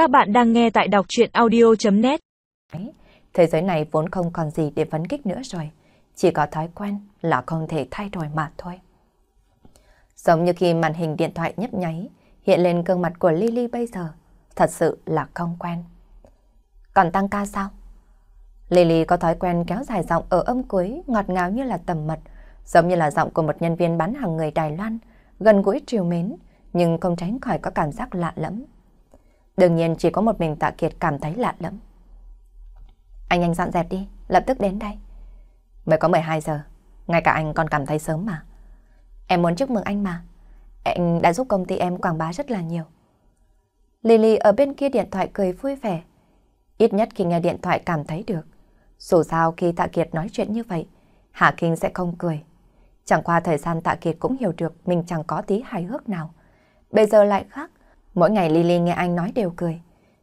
Các bạn đang nghe tại đọc chuyện audio.net Thế giới này vốn không còn gì để phấn kích nữa rồi. Chỉ có thói quen là không thể thay đổi mà thôi. Giống như khi màn hình điện thoại nhấp nháy, hiện lên gương mặt của Lily bây giờ. Thật sự là không quen. Còn tăng ca sao? Lily có thói quen kéo dài giọng ở âm cuối, ngọt ngào như là tầm mật, giống như là giọng của một nhân viên bán hàng người Đài Loan, gần gũi triều mến, nhưng không tránh khỏi có cảm giác lạ lẫm. Đương nhiên chỉ có một mình Tạ Kiệt cảm thấy lạ lẫm. Anh anh dọn dẹp đi, lập tức đến đây. Mới có 12 giờ, ngay cả anh còn cảm thấy sớm mà. Em muốn chúc mừng anh mà. Anh đã giúp công ty em quảng bá rất là nhiều. Lily ở bên kia điện thoại cười vui vẻ. Ít nhất khi nghe điện thoại cảm thấy được. Dù sao khi Tạ Kiệt nói chuyện như vậy, Hạ Kinh sẽ không cười. Chẳng qua thời gian Tạ Kiệt cũng hiểu được mình chẳng có tí hài hước nào. Bây giờ lại khác, mỗi ngày Lily nghe anh nói đều cười,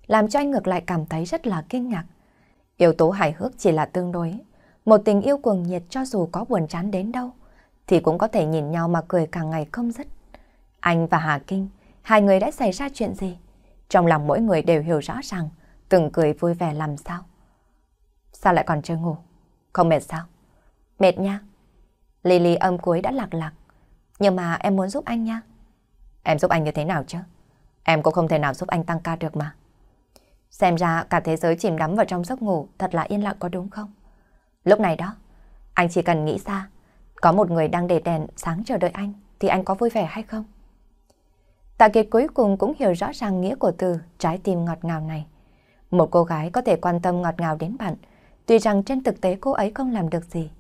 làm cho anh ngược lại cảm thấy rất là kinh ngạc. Yếu tố hài hước chỉ là tương đối, một tình yêu cuồng nhiệt cho dù có buồn chán đến đâu, thì cũng có thể nhìn nhau mà cười càng ngày không dứt. Anh và Hà Kinh, hai người đã xảy ra chuyện gì? Trong lòng mỗi người đều hiểu rõ ràng, từng cười vui vẻ làm sao. Sao lại còn chưa ngủ? Không mệt sao? Mệt nha. Lily âm cuối đã lạc lạc. Nhưng mà em muốn giúp anh nha. Em giúp anh như thế nào chứ? Em cũng không thể nào giúp anh tăng ca được mà. Xem ra cả thế giới chìm đắm vào trong giấc ngủ thật là yên lặng có đúng không? Lúc này đó, anh chỉ cần nghĩ ra, có một người đang để đèn sáng chờ đợi anh, thì anh có vui vẻ hay không? Tạ Kiệt cuối cùng cũng hiểu rõ ràng nghĩa của từ trái tim ngọt ngào này. Một cô gái có thể quan tâm ngọt ngào đến bạn, tuy rằng trên thực tế cô ấy không làm được gì.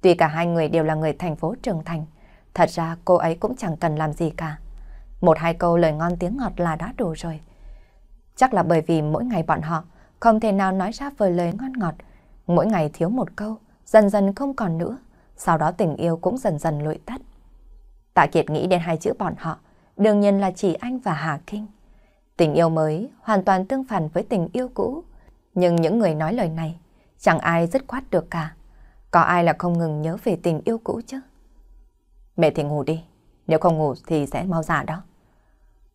Tuy cả hai người đều là người thành phố trưởng thành, thật ra cô ấy cũng chẳng cần làm gì cả. Một hai câu lời ngon tiếng ngọt là đã đủ rồi. Chắc là bởi vì mỗi ngày bọn họ không thể nào nói ra vời lời ngon ngọt. Mỗi ngày thiếu một câu, dần dần không còn nữa. Sau đó tình yêu cũng dần dần lụi tắt. Tạ Kiệt nghĩ đến hai chữ bọn họ, đương nhiên là chỉ anh và Hà Kinh. Tình yêu mới hoàn toàn tương phản với tình yêu cũ. Nhưng những người nói lời này, chẳng ai dứt khoát được cả. Có ai là không ngừng nhớ về tình yêu cũ chứ? Mẹ thì ngủ đi, nếu không ngủ thì sẽ mau già đó.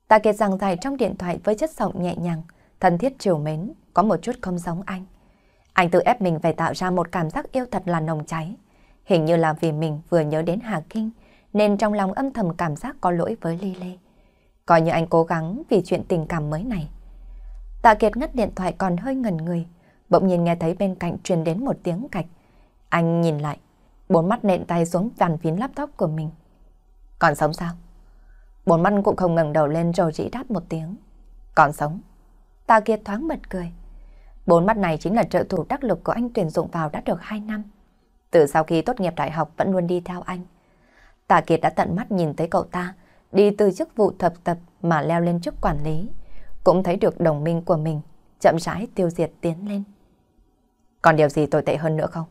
Tạ Kiệt giảng giải trong điện thoại với chất giọng nhẹ nhàng, thân thiết chiều mến, có một chút không giống anh. Anh tự ép mình phải tạo ra một cảm giác yêu thật là nồng cháy. Hình như là vì mình vừa nhớ đến Hà Kinh, nên trong lòng âm thầm cảm giác có lỗi với Ly Lê. Coi như anh cố gắng vì chuyện tình cảm mới này. Tạ Kiệt ngắt điện thoại còn hơi ngần người, bỗng nhiên nghe thấy bên cạnh truyền đến một tiếng cạch. Anh nhìn lại, bốn mắt nện tay xuống bàn phím laptop của mình. Còn sống sao? Bốn mắt cũng không ngẩng đầu lên rồi chỉ đáp một tiếng. Còn sống. Tạ Kiệt thoáng bật cười. Bốn mắt này chính là trợ thủ đắc lực của anh tuyển dụng vào đã được 2 năm. Từ sau khi tốt nghiệp đại học vẫn luôn đi theo anh. Tạ Kiệt đã tận mắt nhìn thấy cậu ta đi từ chức vụ thập tập mà leo lên chức quản lý. Cũng thấy được đồng minh của mình chậm rãi tiêu diệt tiến lên. Còn điều gì tồi tệ hơn nữa không?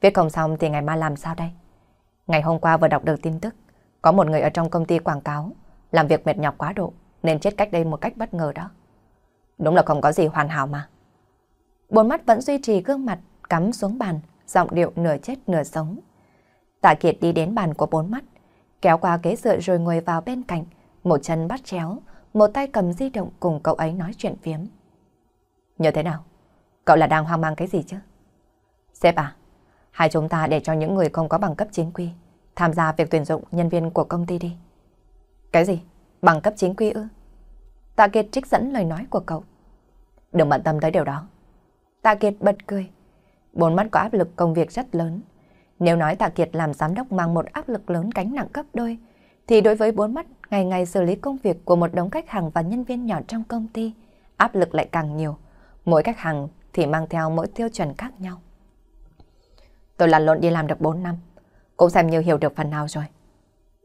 Viết không xong thì ngày mai làm sao đây? Ngày hôm qua vừa đọc được tin tức, có một người ở trong công ty quảng cáo làm việc mệt nhọc quá độ nên chết cách đây một cách bất ngờ đó. Đúng là không có gì hoàn hảo mà. Bốn mắt vẫn duy trì gương mặt cắm xuống bàn, giọng điệu nửa chết nửa sống. Tạ Kiệt đi đến bàn của bốn mắt, kéo qua ghế dựa rồi ngồi vào bên cạnh, một chân bắt chéo, một tay cầm di động cùng cậu ấy nói chuyện phiếm. Như thế nào? Cậu là đang hoang mang cái gì chứ? Sếp à, hai chúng ta để cho những người không có bằng cấp chính quy tham gia việc tuyển dụng nhân viên của công ty đi. Cái gì? Bằng cấp chính quy ư? Tạ Kiệt trích dẫn lời nói của cậu. Đừng bận tâm tới điều đó. Tạ Kiệt bật cười. Bốn mắt có áp lực công việc rất lớn. Nếu nói Tạ Kiệt làm giám đốc mang một áp lực lớn cánh nặng cấp đôi, thì đối với bốn mắt ngày ngày xử lý công việc của một đống khách hàng và nhân viên nhỏ trong công ty, áp lực lại càng nhiều. Mỗi khách hàng thì mang theo mỗi tiêu chuẩn khác nhau. Tôi lăn lộn đi làm được 4 năm, cũng xem như hiểu được phần nào rồi.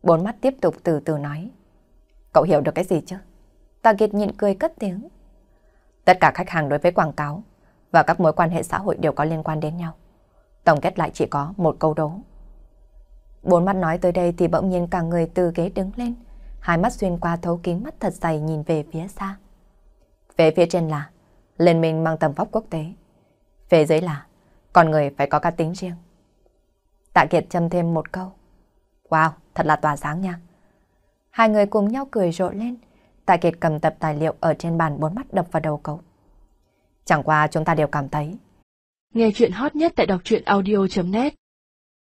Bốn mắt tiếp tục từ từ nói. Cậu hiểu được cái gì chứ? Target Kiệt nhịn cười cất tiếng. Tất cả khách hàng đối với quảng cáo và các mối quan hệ xã hội đều có liên quan đến nhau. Tổng kết lại chỉ có một câu đố. Bốn mắt nói tới đây thì bỗng nhiên cả người từ ghế đứng lên, hai mắt xuyên qua thấu kính mắt thật dày nhìn về phía xa. Về phía trên là Liên minh mang tầm vóc quốc tế. Về dưới là con người phải có cá tính riêng. Tạ Kiệt châm thêm một câu. Wow, thật là tỏa sáng nha. Hai người cùng nhau cười rộ lên. Tạ Kiệt cầm tập tài liệu ở trên bàn bốn mắt đập vào đầu cậu. Chẳng qua chúng ta đều cảm thấy. Nghe chuyện hot nhất tại đọc truyện audio.net